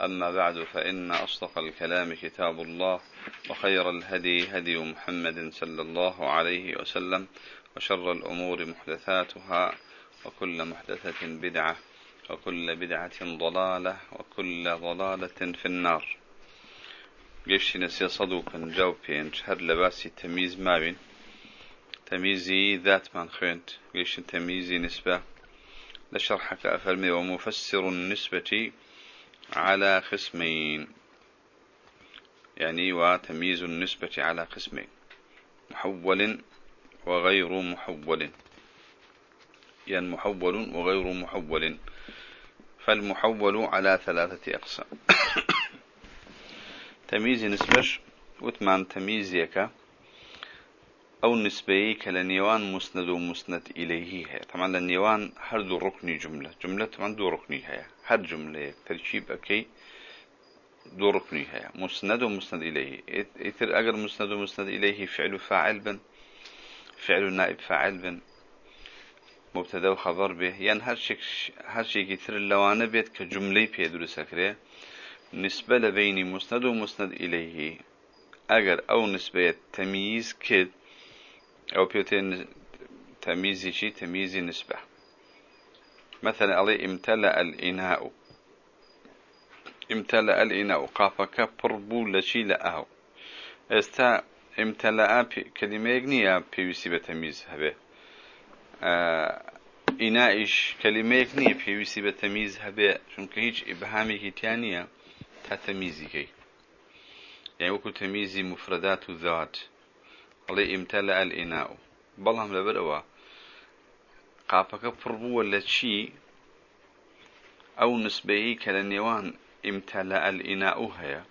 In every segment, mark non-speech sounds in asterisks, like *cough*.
أما بعد فإن أصدق الكلام كتاب الله وخير الهدي هدي محمد صلى الله عليه وسلم وشر الأمور محدثاتها وكل محدثة بدعة وكل بدعة ضلالة وكل ضلالة في النار. قيش نسي صدوقا جاوبين شهر لباسي تمييز ما بين تمييزي ذات من خينت قيش تمييزي نسبة لشرحك أفرمي ومفسر النسبة على قسمين. يعني وتمييز النسبة على قسمين. محول وغير محول. يعني محول وغير محول. فالمحول على ثلاثة أقسام. *coughs* تمييز نسبش وثمان تمييزيك أو نسبي كالنيوان مسند ومسند إليه هي. طبعا النيوان هر دو ركني جملة. جملة طبعا دو ركني هي. هر جملة تركيب أكي دو ركني هي. مسند ومسند إليه إثر أجر مسند ومسند إليه فعل فاعل بن فعل نائب فاعل بن مبتدا وخبر به. يعني هر شيء هر شيء كثير اللوانه بيت كجملة بيدرس أكره نسبة لبين مسند ومسند إليه أجر أو نسبة تمييز كد أو بيوتين تمييزي شي تمييزي نسبة. مثلا علي امتلأ الإناء. امتلأ الإناء. قافك بربو لشي لأهو. استا امتلأ كلمة يقنية بيوسي بتمييز هبه آه إنائش كلمة يقنية بيوسي بتمييز هبه شنك هيج إبهامي كتانية تتمييزي كي يعني وكو قافك فربو ولا شي أو نسبه كالنيوان امتلأ الإناء هيا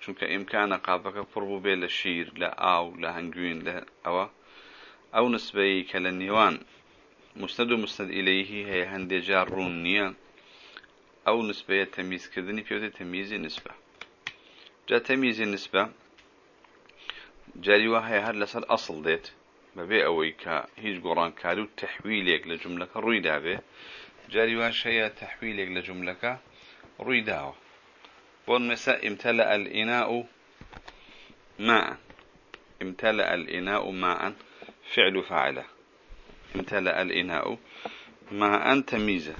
چونك إمكان قافك فربو بي لشير لا آو لا هنجوين لا أو أو نسبه كالنيوان مستند مستند إليه هي هندي جار رونيا أو نسبة تمييز كذني في تمييز النسبة جاء تمييز النسبة جاري وهي هر لسر أصل أوي كا هيج قران كارو تحويلك لجملة روي دابه جاري واش هي تحويلك لجملة روي داوه والمساء امتلأ الإناء ماء امتلأ الإناء ماء فعل فاعله امتلأ الإناء ماء تميزه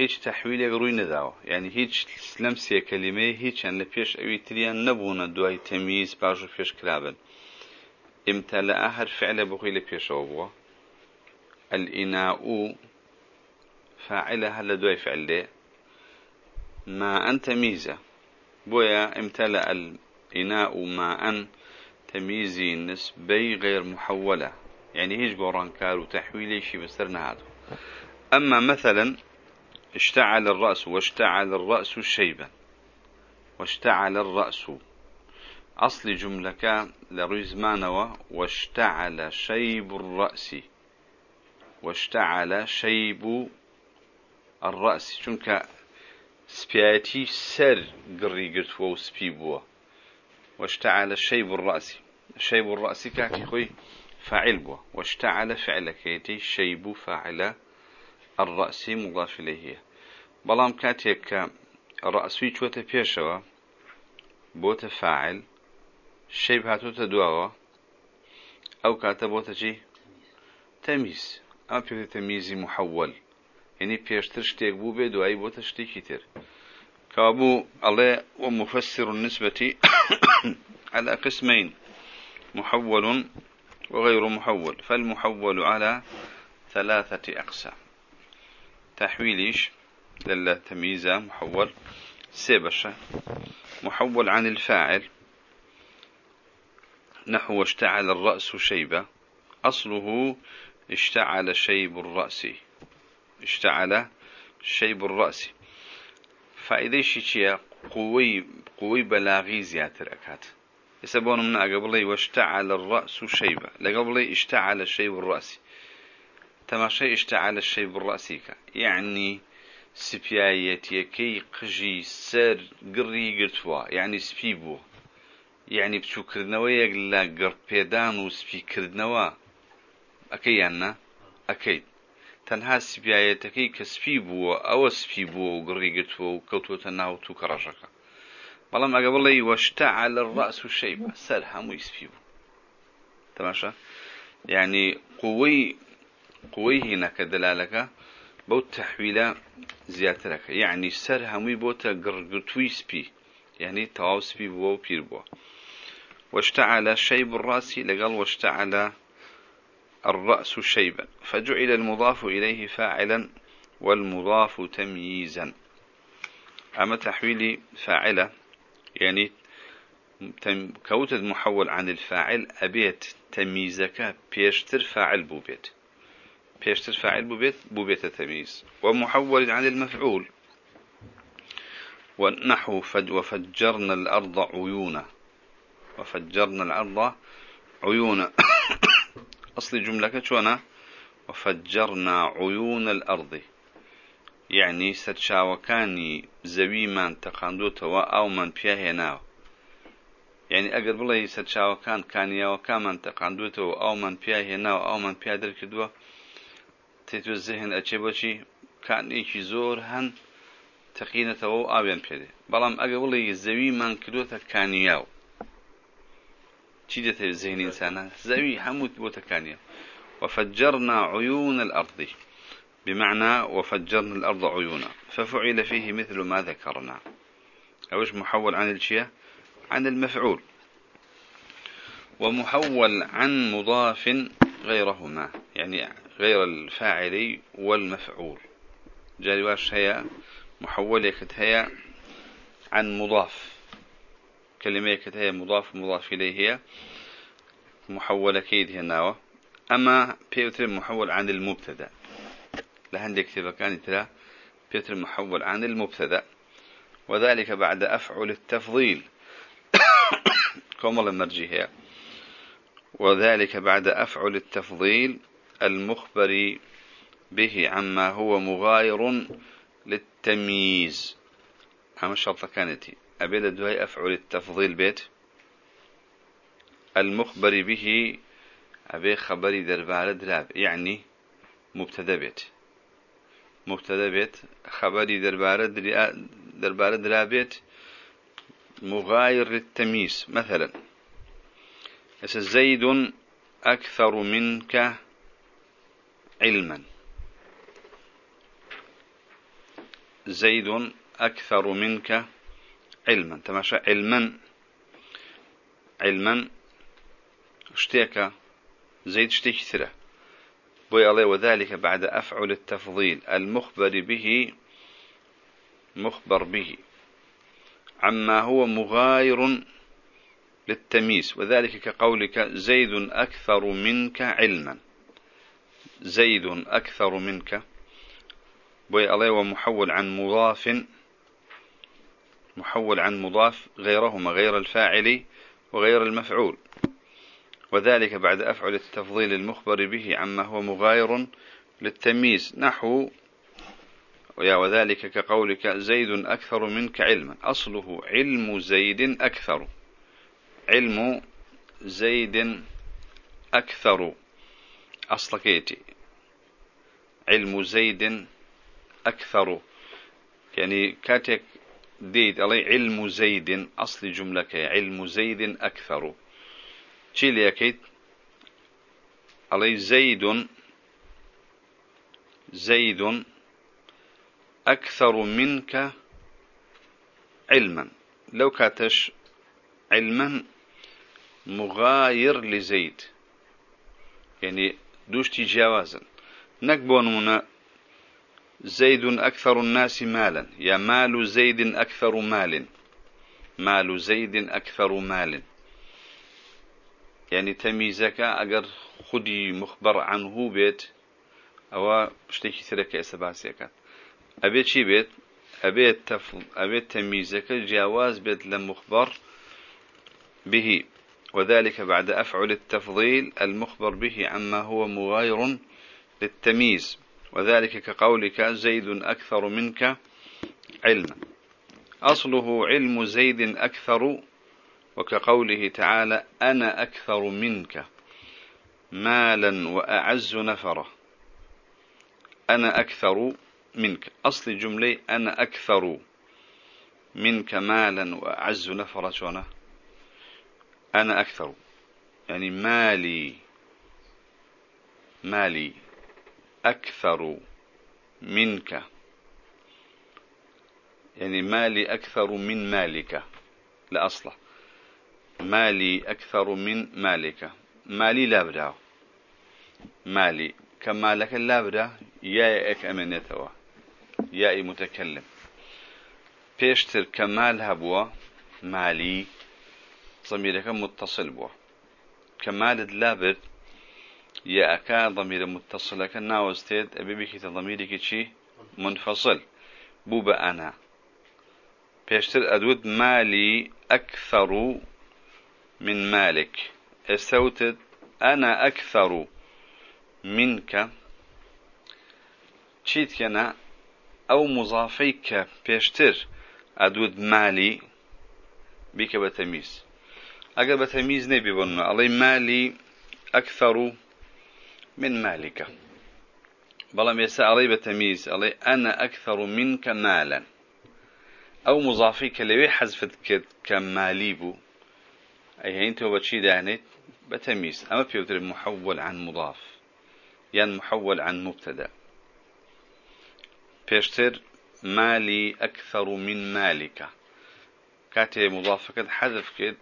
هیچ تحویلێک ڕووی نەداوە. یعنی هیچ لەم سێ کەلیمەیە هیچیان لە پێش ئەوی تریان نەبوونە دوای تەمیز باش و امتلأ بخۆی لە پێشەوە بووە الإناء فاعلة هل دوای فعل ما أن تميزة بويا امتلأ الإناء ماء تمييزي نسبي غير محولة. يعني هيج قران كارو تحويلي شي بسرنا هذا أما مثلا اشتعل الرأس واشتعل الرأس شيبا. واشتعل الرأس أصل جملة لروي واشتعل شيب الرأس. واشتعل شيب الرأس. شنك سبياتي سر قري قرت وو سبيبوا واشتعل شيب الرأس. شيب الرأس كاكي خوي فاعل بوا واشتعل فعل كيتي شيب فاعل الرأس مضاف إليه بلام كاتيك الرأس ويتشوت بيشوا بوت فاعل شيب هاتو تدواوا أو كاتبوت جي تمييز أما بيوت تمييز محول يعني بيشتر شتيك بو بيدو أي بوت شتيكي تر. كابو الله ومفسر النسبة *coughs* على قسمين محول وغير محول فالمحول على ثلاثة أقسام تحويليش دل تمييزة محول سيبشة محول عن الفاعل. نحو اشتعل الرأس شيبة. أصله اشتعل شيب الرأس. اشتعل شيب الرأس. فإذا شيء قوي قوي بلاغي زياتر أكات يسبون من قبل واشتعل الرأس شيبة. لقبل اشتعل الشيء بالرأس تماشي اشتعل الشيء بالرأس يعني سبيايتيكي قجي سر قري قرتوا. يعني سبيبو یعنی بچووکردنەوە یەک لە گڕپێدان و سپیکردنەوە. ئەەکەی یاننا ئەەکەیت تەنها سپایەتەکەی کە سپی بووە ئەوە سپی بووە و گڕیگرتووە و کەوتوتە ناو تو کە ڕەشەکە بەڵام ئەگە بڵێ وەشتا لە ڕاست و شەی سەر هەمووی سپی بوو. تەماشا؟ یعنی قوەی قوی هینەکە دەلالەکە بەو تەحویلە زیاترەکە. یعنی سەر هەمووی بۆتە گڕگرتووی سپی. یعنی تەواو سپی بووە و پیر بووە. واشتعل شيب الرأس لقال واشتعل الرأس شيبا فجعل المضاف إليه فاعلا والمضاف تمييزا. أما تحويل فاعلة يعني كوتد محول عن الفاعل أبيت تمييزك بيشتر فاعل بوبيت. بيشتر فاعل بوبيت بوبيت تمييز. ومحول عن المفعول. ونحو فج وفجرنا الأرض عيونا. وفجرنا الأرض عيونا *coughs* أصل جملة شونا وفجرنا عيون الأرض. يعني سرشاوكاني زوي من تقاندوتوا أو من بيهناو يعني أقرب الله سرشاوكان كان ياوكان من تقاندوتوا أو من بيهناو أو من بيهدر كدوا تيتو الذهن أتشبوشي كان إيشي زور هن تقينة أو آبيان بيده بلام أقرب الله زوي من كدوتا كان ياو چی دێتە زهنی ئینسانە زەوی تەکانیە وفجرنا عيون الأرض. بمعنى وفجرنا الأرض عيونا. ففعل فيه مثل ما ذكرنا. أوش محول عن الشيء؟ عن المفعول. ومحول عن مضاف غيرهما. يعني غير الفاعل والمفعول. جاري واش هي محول يكت هي عن مضاف. كلمة كتهي مضاف مضاف إليه هي محولة كيد هنا أما بيوتر محول عن المبتدأ. لهندك كان ترى بيوتر محول عن المبتدأ. وذلك بعد أفعل التفضيل. *coughs* كمال المرجي هي. وذلك بعد أفعل التفضيل المخبر به عما هو مغاير للتمييز. أما الشرطة كانت. أبدا دواي أفعل التفضيل بيت. المخبر به أبي خبري دربار دراب يعني مبتدأ بيت. مبتدأ بيت خبري دربار دربار درابيت مغاير للتمييز. مثلا زيد أكثر منك علما. زيد أكثر منك علما تماشى علما. علما. اشتيك. زيد اشتيك ثرة بوي الله وذلك بعد أفعل التفضيل. المخبر به. مخبر به. عما هو مغاير للتمييز. وذلك كقولك زيد أكثر منك علما. زيد أكثر منك. بوي الله ومحول عن مضاف محول عن مضاف غيرهما غير الفاعل وغير المفعول. وذلك بعد أفعل التفضيل المخبر به عما هو مغاير للتمييز. نحو وذلك كقولك زيد أكثر منك علما. أصله علم زيد أكثر. علم زيد أكثر. أصل كيتي علم زيد أكثر. يعني كاتك ديد علي علم زيد أصل جملة علم زيد أكثر. شيل أكيد؟ علي زيد زيد أكثر منك علما. لو كاتش علما مغاير لزيد. يعني دوشتي جوازا نكبون زيد أكثر الناس مالا. يا مال زيد أكثر مال مال زيد أكثر مال يعني تميزك أجر خدي مخبر عنه بيت. أو اشتكي ترك أسباسيك. أبيت شي بيت؟ أبيت تفل أبيت تميزك جواز بيت لمخبر به. وذلك بعد أفعل التفضيل المخبر به عما هو مغاير للتمييز. وذلك كقولك زيد أكثر منك علما. أصله علم زيد أكثر وكقوله تعالى أنا أكثر منك مالا وأعز نفرا أنا أكثر منك. أصل جملة أنا أكثر منك مالا وأعز شونه أنا أكثر. يعني مالي. مالي. أكثر منك. يعني مالي أكثر من مالك. لا أصله مالي أكثر من مالك. مالي لابدا مالي. كمالك لابدا يا إك أمنيتوا يا متكلم. بيشتر كمال هبوا. مالي. ضميرك متصل بوا. كمال يا أكا ضمير متصل كان ناوستيد أبي بك ضميرك شي منفصل. بوبا أنا. بيشتر أدود مالي أكثر من مالك. استوتد أنا أكثر منك. شيت كنا أو مضافيك بيشتر أدود مالي بك بتميز أقل بتميز نبي بنا. الله مالي أكثر من مالك. بلام يسا علي بتمييز علي أنا أكثر منك مالا. أو مضافيك لوي حذفت كمالي بو. أي هين تو بتشي دهنت بتمييز. أما بيوتر محول عن مضاف. يعني محول عن مبتدأ. بيشتر مالي أكثر من مالك. كاتي مضافك حذف كد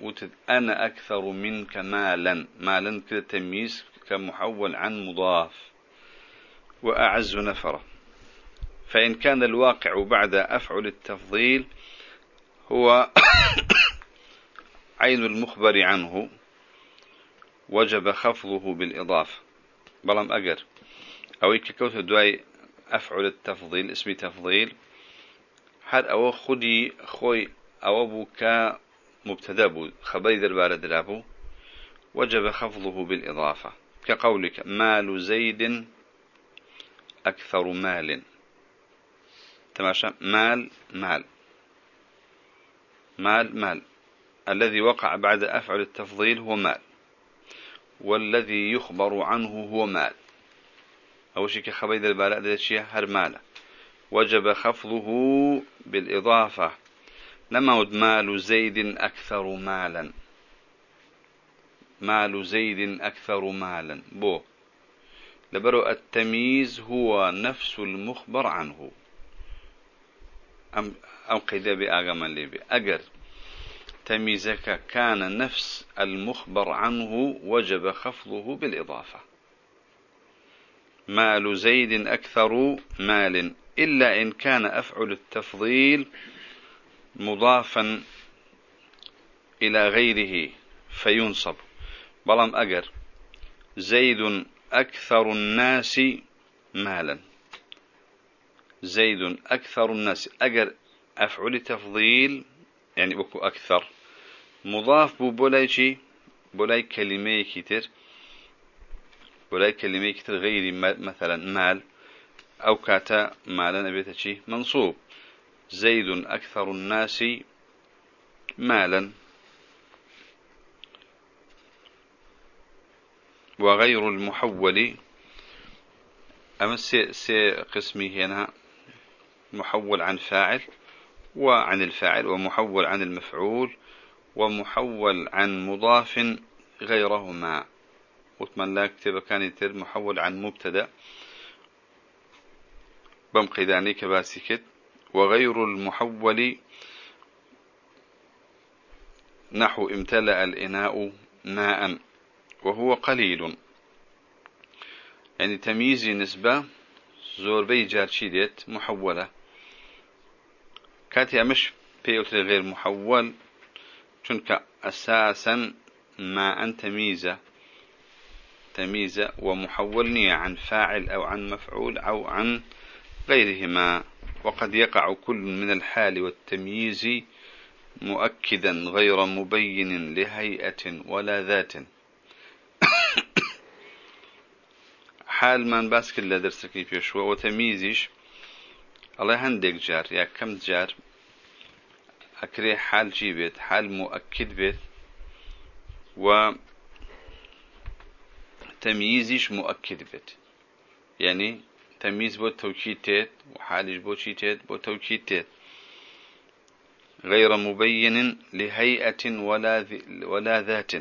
وتد أنا أكثر منك مالا. مالا كده تمييز كمحول عن مضاف وأعز نفرة. فإن كان الواقع بعد أفعل التفضيل هو *coughs* عين المخبر عنه وجب خفضه بالإضافة. بلام أجر. أو كوت دواي أفعل التفضيل اسم تفضيل. هر أو خدي خوي أو بوكا مبتدا خبري دربار درابو. وجب خفضه بالإضافة. كقولك مال زيد أكثر مال. تماشى؟ مال مال. مال مال. الذي وقع بعد أفعل التفضيل هو مال. والذي يخبر عنه هو مال. أول شيء كخبيد البالاء ده شيء هر مال وجب خفضه بالإضافة. لما مال زيد أكثر مالا. مال زيد أكثر مالا. بو. لبرو التمييز هو نفس المخبر عنه. أم, أم قيدة بآغما لي أجر. تمييزك كان نفس المخبر عنه وجب خفضه بالإضافة. مال زيد أكثر مال. إلا إن كان أفعل التفضيل مضافا إلى غيره فينصب. بلام أجر. زيد أكثر الناس مالا. زيد أكثر الناس. أجر أفعل تفضيل يعني بكو أكثر. مضاف بو بولاي شي؟ بولاي كلمة كتير. بولاي كلمة كتير غير مثلا مال. أو كاتا مالا أبيت شي؟ منصوب. زيد أكثر الناس مالا. وغير المحول. أما سي, سي قسمي هنا محول عن فاعل وعن الفاعل ومحول عن المفعول ومحول عن مضاف غيرهما. وثمان لا كتب كان يتر محول عن مبتدا. بمقيداني كباسكت وغير المحول نحو امتلأ الإناء ماء. وهو قليل. يعني تمييزي نسبة زور بي جارشي ديت محولة. كاتي أمش بيوتر غير محول چونك أساسا ما أن تمييزة تمييزة ومحول نية عن فاعل أو عن مفعول أو عن غيرهما. وقد يقع كل من الحال والتمييز مؤكدا غير مبين لهيئة ولا ذات. حال من باس كل درسكي بيشوا وتمييزش الله هندك جار يا كم جار أكري حال جيبت حال مؤكد بيت و يعني تمييز بو توكيد تيت وحالش بو تيت بو توكيد تيت غير مبين لهيئة ولا ولا ذات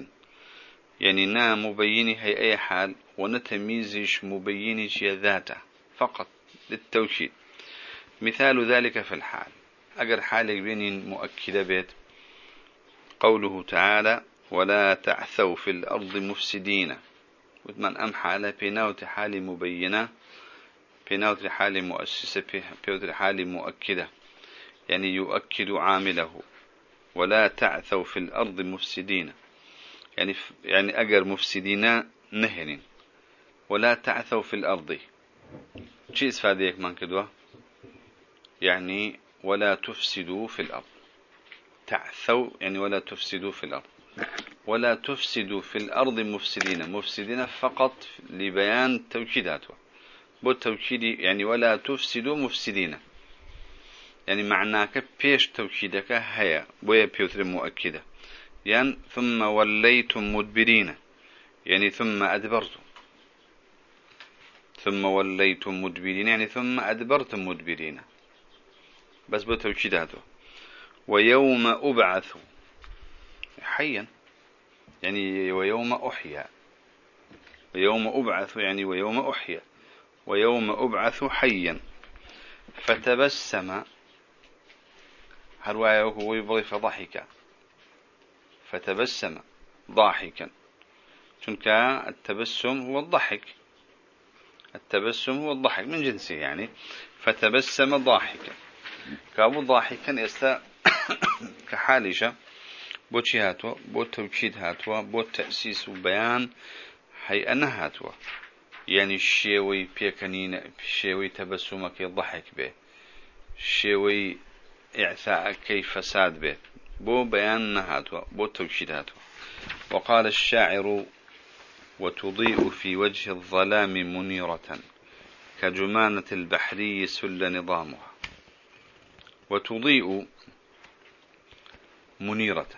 يعني نا مبين هي أي حال ونتميزش مبين ذاته فقط للتوكيد. مثال ذلك في الحال. أجر حالك بين مؤكدة بيت. قوله تعالى ولا تعثوا في الأرض مفسدين. وثمان أم حالة بيناوت حال مبينة بيناوت حال مؤسسة بيناوت حال مؤكدة. يعني يؤكد عامله. ولا تعثوا في الأرض مفسدين. يعني يعني أجر مفسدين نهن ولا تعثوا في الأرض. شيء استفاديك من كدوة؟ يعني ولا تفسدوا في الأرض. تعثوا يعني ولا تفسدوا في الأرض. ولا تفسدوا في الأرض مفسدين. مفسدين فقط لبيان توكيداته بو توكيدي يعني ولا تفسدوا مفسدين. يعني معناك بيش توكيدك هيا. بويا بيوتر مؤكدة. يعني ثم وليتم مدبرين. يعني ثم أدبرتم. ثم وليتم مدبرين يعني ثم أدبرتم مدبرين. بس بتوكيداته ويوم أبعث. حيا. يعني ويوم أحيا. ويوم أبعث يعني ويوم أحيا. ويوم أبعث حيا. فتبسم. هروايه هو يبغي فضحك فتبسم ضاحكا. تنك التبسم هو الضحك التبسم هو الضحك من جنسه يعني. فتبسم ضاحكا. كابو ضاحكا يستا *coughs* كحالشة بو چی هاتوا؟ بو توكيد هاتوا؟ بو تأسيس وبيان هي أنا هاتوا يعني الشيوي بيكنين الشيوي تبسمك يضحك به. الشيوي إعثاءەکەیە فساد به. بۆ بيان نەهاتووە بۆ توكيد هاتووە. وقال الشاعر وتضيء في وجه الظلام منيرة كجمانة البحري سل نظامها. وتضيء منيرة.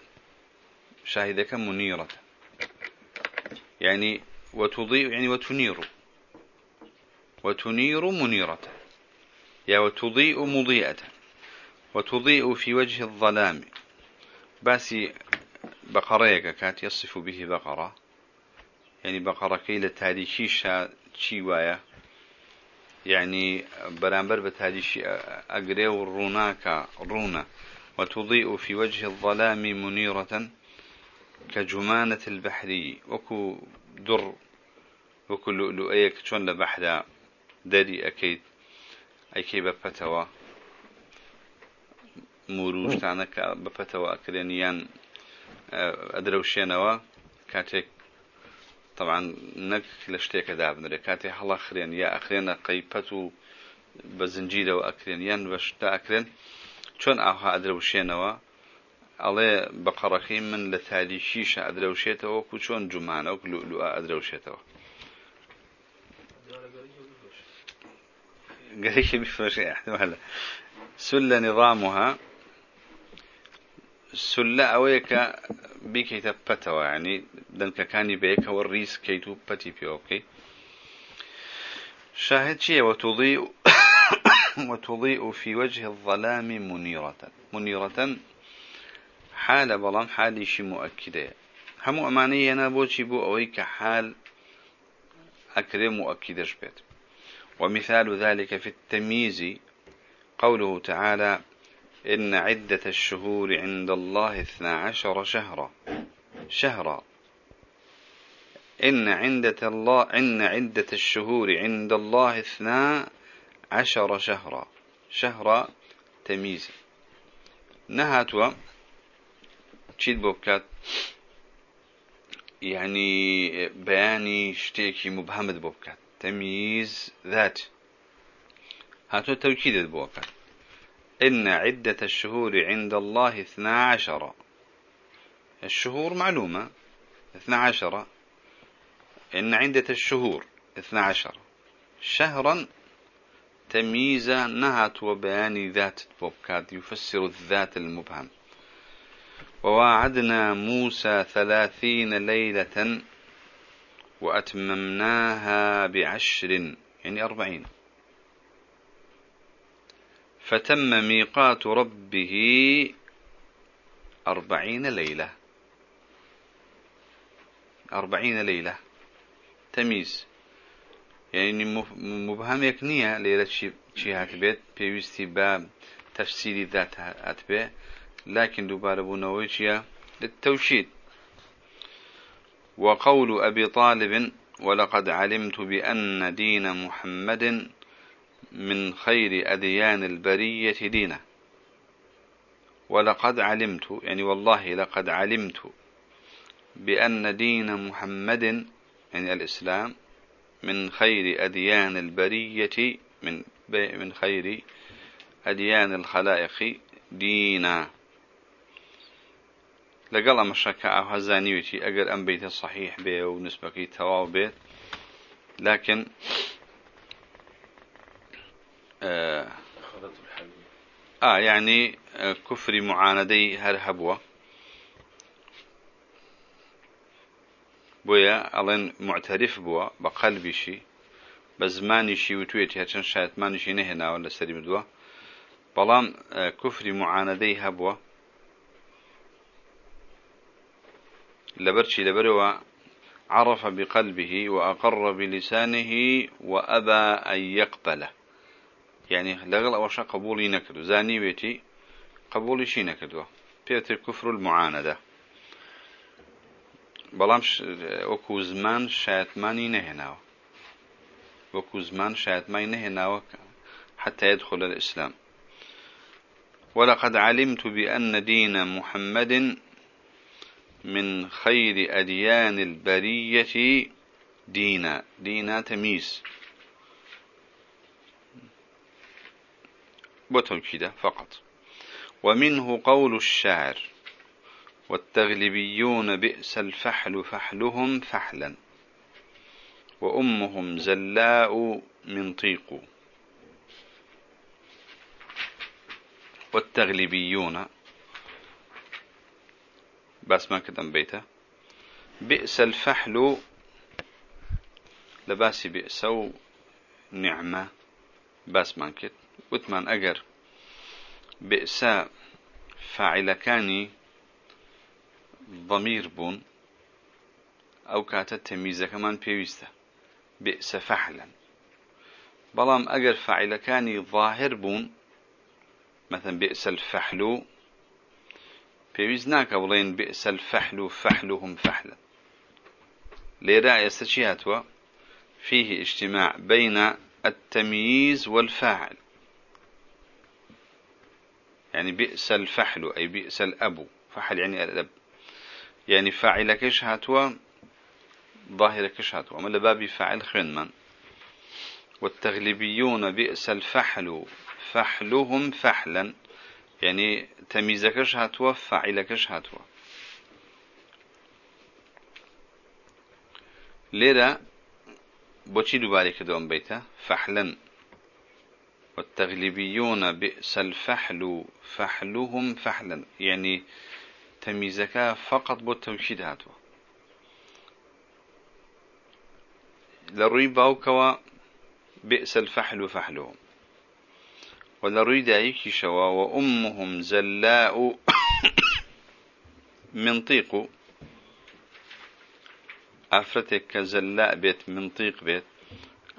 شاهدەکە منيرة. يعني وتضيء يعني وتنير. وتنير منيرة. يا وتضيء مضيئة. وتضيء في وجه الظلام. باسي بقريك كانت يصف به بقرة. يعني كيلة تاريخي شا شيوايا يعني برامبر بتاريخي أقري وروناك رونا وتضيء في وجه الظلام منيرة كجمانة البحر وكو در وكو لؤلؤيك شون لبحر دري أكيد أكيد بفتوى مروج تانك بفتوى أكرينيان أدروشينوا كاتك طبعا نەک لە شتێکە دابنرێ. کاتێ هەڵا خرێن یا ئەخرێنە قەیپەت و بە زنجیرەوە ئەکرێنیان بەشتا ئەکرێن. چۆن ئاها ئەدرەوشێنەوە؟ ئەڵێ بە قەڕەکەی من لە تاریشیشە ئەدرەوشێتەوە و چۆن جومانە و لولوە ئەدرەوشێتەوە؟ گەرێکی بفرۆشێ سول لە نظامها سلة أويك بيكي تبتوا يعني دنك كاني بيك والريس كيتو بتي بي أوكي شاهد شيء وتضيء *coughs* وتضيء في وجه الظلام منيرة. منيرة حال بلام حالي شي مؤكدة. هم أمانية أنا بوشي بو أويك حال أكرم مؤكدش بيت. ومثال ذلك في التمييز قوله تعالى إن عدة الشهور عند الله اثنا عشر شهرا. شهرا. إن عدة الله إن عدة الشهور عند الله اثنا عشر شهرا. شهرا تمييز. نهاتوا. بۆ بکات؟ يعني بياني شتێکی مبهمت بۆ بکات. تەمیز ذات. تەوکیدت بۆ بکات. إن عدة الشهور عند الله اثنا عشر. الشهور معلومة. اثنا عشر. إن عدة الشهور اثنا عشر. شهرا تمييز نهت وبيان ذات. بوبكاد يفسر الذات المبهم. وواعدنا موسى ثلاثين ليلة وأتممناها بعشر يعني أربعين. فتم ميقات ربه أربعين ليلة. أربعين ليلة. تمييز. يعني مبهم يكنية ليلة شي هاتبيت بيوستي باب تفسير ذات هاتبيت لكن دوباره بونويتشيا للتوشيد. وقول أبي طالب ولقد علمت بأن دين محمد من خير أديان البرية دينه. ولقد علمت يعني والله لقد علمت بأن دين محمد يعني الإسلام من خير أديان البرية من من خير أديان الخلائق دينا. لقل أما الشكاء هزانيوتي أقل أم بيت صحيح به ونسبة تواو بيت. لكن آه, آه يعني آه كفر معاندي هرهبوه بويا ألين معترف بوا بقلبي شي بزماني شي وتويتي هاتشان شايت ماني شي نهنا ولا سريم دوا. بلام آه كفر معاندي هبوة. لبرشي لبروا عرف بقلبه وأقر بلسانه وأبى أن يقبله يعني لغل أوشا قبولي نكدو. زاني بيتي قبولي شي نكدو. بيتر كفر المعاندة. بلامش وكو زمان شايتماني نهناو. وكو زمان شايتماني نهناو حتى يدخل الإسلام. ولقد علمت بأن دين محمد من خير أديان البرية دينا. دينا تمييز. وتوكيده فقط. ومنه قول الشاعر والتغلبيون بئس الفحل فحلهم فحلا وأمهم زلاء من طيق. والتغلبيون بس ما كدم بيته بئس الفحل لباسي بئس نعمة بس ما كد وثمان أجر. بئس فاعل كاني ضمير بون أو كاتت تمييز كمان بيوسته بئس فحلا بلام أجر فاعل كاني ظاهر بون. مثلا بئس الفحل ناکە بڵێن بئس الفحل فحلهم فحلا. لێرا ئێستا فيه اجتماع بين التمييز والفاعل. يعني بئس الفحل أي بئس الأب. فحل يعني الأب. يعني فاعل كش هاتوا ظاهر كش هاتوا أما لبابي فاعل خين من والتغلبيون بئس الفحل. فحلهم فحلا. يعني تمييزكش هاتوا فاعلكش هاتوا ليرة بوشي دوباري كدوم بيتا فحلا. والتغلبيون بئس الفحل فحلهم فحلا. يعني تمييزك فقط بالتوكيد هاتوا. لروي باوكوا بئس الفحل فحلهم. ولروي دايكي شوا وأمهم زلاء *coughs* منطيق أفرتك كزلاء بيت منطيق بيت.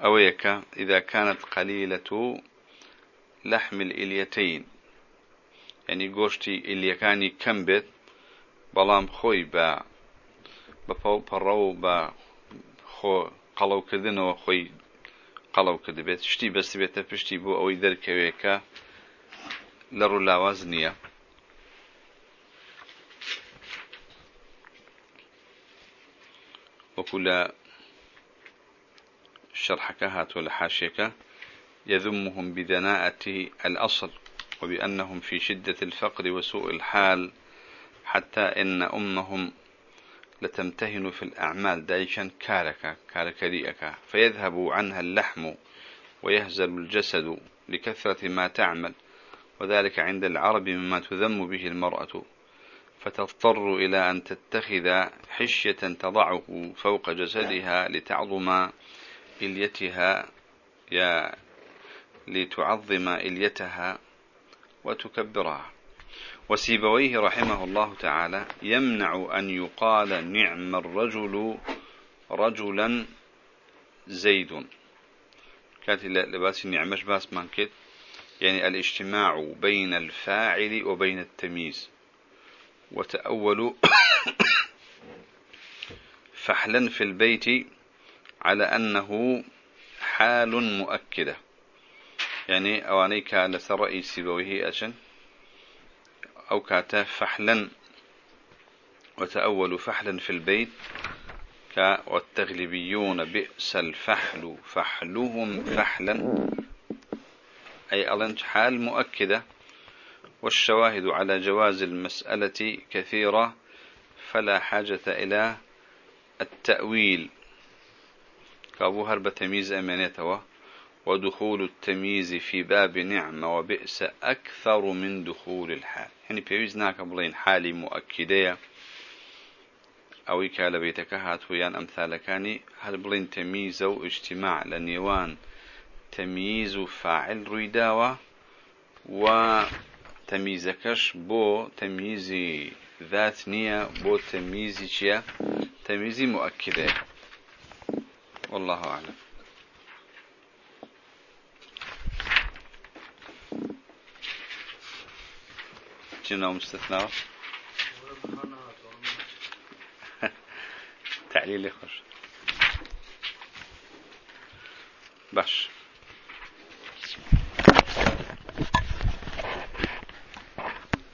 أويك إذا كانت قليلة لەحم ئلیەتین ئەنی گۆشتی ئلیەکانی کەم بێت بەڵام خۆی بە بەپەڵ پەڕە و بە خۆ قەڵەوکردنەوە خۆی قەڵەو کە دەبێت شتی بەستبێتە پشتی بۆ ئەوەی دەرکەوێکە لە ڕوو لاواز نییە. وەکو لە شەرحەکە هاتووە لە حاشێکە يذمهم بدناءة الأصل وبأنهم في شدة الفقر وسوء الحال حتى إن أمهم لتمتهن في الأعمال. دايشا كارك كارك ريئك فيذهب عنها اللحم ويهزل الجسد لكثرة ما تعمل وذلك عند العرب مما تذم به المرأة. فتضطر إلى أن تتخذ حشية تضعه فوق جسدها لتعظم إليتها. يا لتعظم إليتها وتكبرها. وسيبويه رحمه الله تعالى يمنع أن يقال نعم الرجل رجلا زيد. كانت لباس نعمش باس مانكت يعني الاجتماع بين الفاعل وبين التمييز. وتأولوا فحلا في البيت على أنه حال مؤكدة. يعني أوانيك لسر رئيسي بويه أشن أو كاتا فحلا وتأول فحلا في البيت والتغلبيون بئس الفحل فحلهم فحلا. أي ألنج حال مؤكدة والشواهد على جواز المسألة كثيرة فلا حاجة إلى التأويل. كابو هرب تمييز أمانته ودخول التمييز في باب نعمة وبئس أكثر من دخول الحال. يعني بيويز ناك بلين حالي مؤكدة أو يكال بيتك هات ويان أمثال كاني هل بلين تمييز أو اجتماع؟ لنيوان تمييز فاعل رويداوة وتمييزكش بو تمييزي ذات نية بو تمييزي تمييزي مؤكدة. والله أعلم. جنا مستثنى تعليل يخش باش